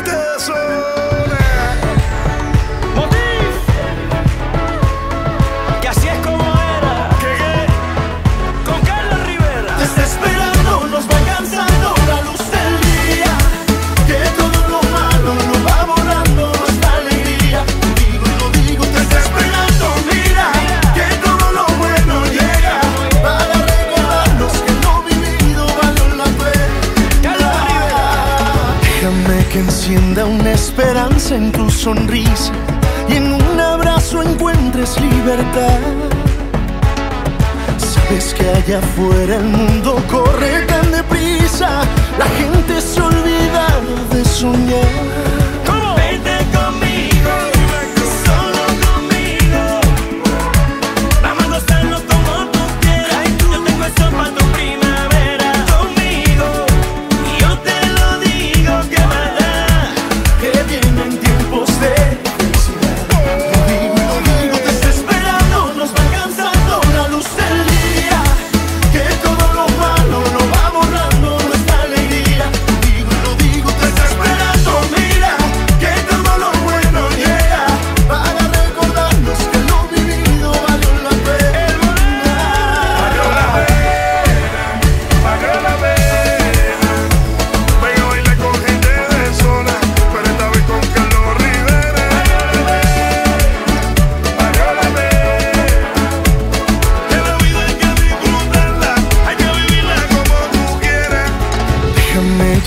Break. que encienda una esperanza en tu sonrisa y en un abrazo encuentres libertad. Sabes que allá afuera el mundo corre camino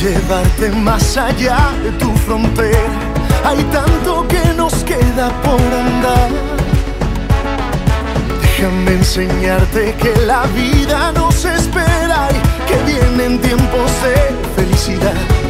llevarte más allá de tu frontera. Hay tanto que nos queda por andar. Déjame enseñarte que la vida nos espera y que vienen tiempos de felicidad.